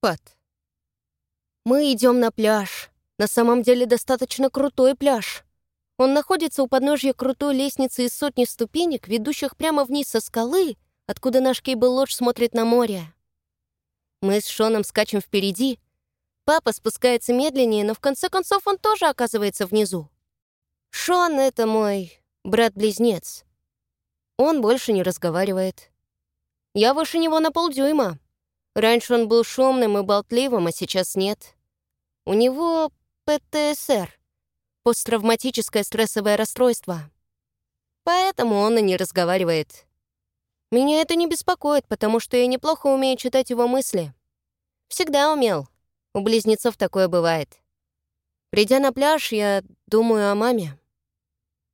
Пат. Мы идем на пляж. На самом деле достаточно крутой пляж. Он находится у подножья крутой лестницы из сотни ступенек, ведущих прямо вниз со скалы, откуда наш кейбл-лодж смотрит на море. Мы с Шоном скачем впереди. Папа спускается медленнее, но в конце концов он тоже оказывается внизу. Шон — это мой брат-близнец. Он больше не разговаривает. Я выше него на полдюйма. Раньше он был шумным и болтливым, а сейчас нет. У него ПТСР — посттравматическое стрессовое расстройство. Поэтому он и не разговаривает. Меня это не беспокоит, потому что я неплохо умею читать его мысли. Всегда умел. У близнецов такое бывает. Придя на пляж, я думаю о маме.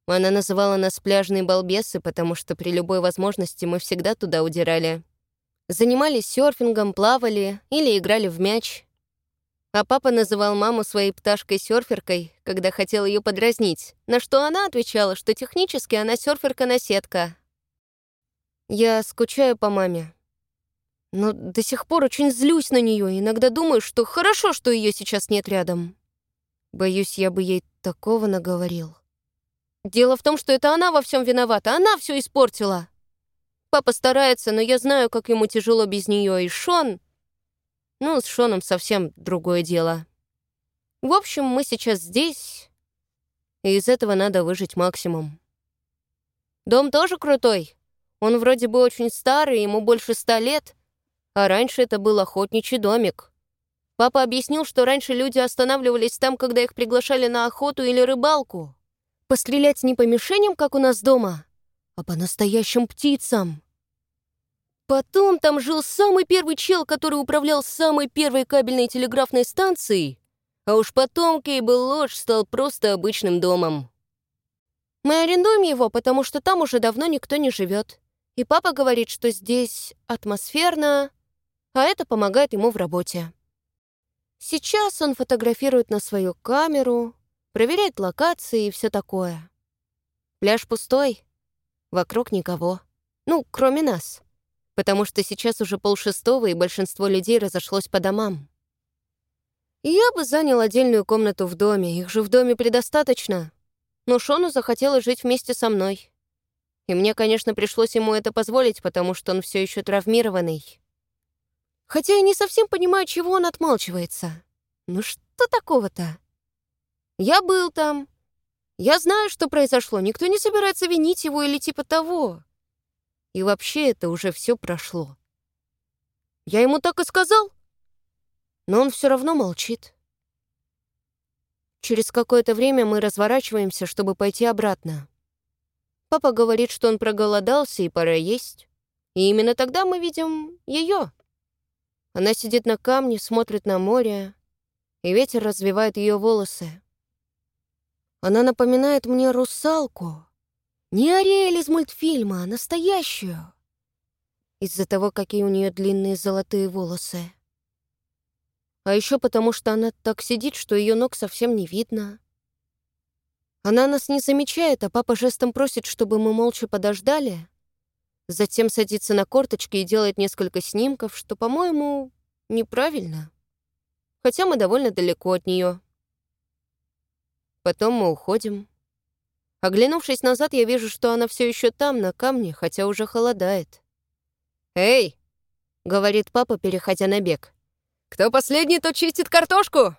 Она называла нас пляжные балбесы, потому что при любой возможности мы всегда туда удирали. Занимались серфингом, плавали или играли в мяч. А папа называл маму своей пташкой-серферкой, когда хотел ее подразнить, на что она отвечала, что технически она серферка-наседка. Я скучаю по маме. Но до сих пор очень злюсь на нее, иногда думаю, что хорошо, что ее сейчас нет рядом. Боюсь, я бы ей такого наговорил. Дело в том, что это она во всем виновата, она все испортила. Папа старается, но я знаю, как ему тяжело без нее, и Шон... Ну, с Шоном совсем другое дело. В общем, мы сейчас здесь, и из этого надо выжить максимум. Дом тоже крутой. Он вроде бы очень старый, ему больше ста лет, а раньше это был охотничий домик. Папа объяснил, что раньше люди останавливались там, когда их приглашали на охоту или рыбалку. Пострелять не по мишеням, как у нас дома, а по настоящим птицам. Потом там жил самый первый чел, который управлял самой первой кабельной телеграфной станцией, а уж потом Кейбл Лодж стал просто обычным домом. Мы арендуем его, потому что там уже давно никто не живет. И папа говорит, что здесь атмосферно, а это помогает ему в работе. Сейчас он фотографирует на свою камеру, проверяет локации и все такое. Пляж пустой, вокруг никого. Ну, кроме нас. Потому что сейчас уже полшестого, и большинство людей разошлось по домам. Я бы занял отдельную комнату в доме, их же в доме предостаточно. Но Шону захотелось жить вместе со мной. И мне, конечно, пришлось ему это позволить, потому что он все еще травмированный. Хотя я не совсем понимаю, чего он отмалчивается. Ну что такого-то? Я был там. Я знаю, что произошло. Никто не собирается винить его или типа того. И вообще это уже все прошло. Я ему так и сказал. Но он все равно молчит. Через какое-то время мы разворачиваемся, чтобы пойти обратно. Папа говорит, что он проголодался и пора есть. И именно тогда мы видим ее. Она сидит на камне, смотрит на море, и ветер развивает ее волосы. Она напоминает мне русалку. Не Ариэль из мультфильма, а настоящую. Из-за того, какие у нее длинные золотые волосы. А еще потому, что она так сидит, что ее ног совсем не видно. Она нас не замечает, а папа жестом просит, чтобы мы молча подождали. Затем садится на корточки и делает несколько снимков, что, по-моему, неправильно. Хотя мы довольно далеко от нее. Потом мы уходим. Оглянувшись назад, я вижу, что она все еще там, на камне, хотя уже холодает. «Эй!» — говорит папа, переходя на бег. «Кто последний, тот чистит картошку!»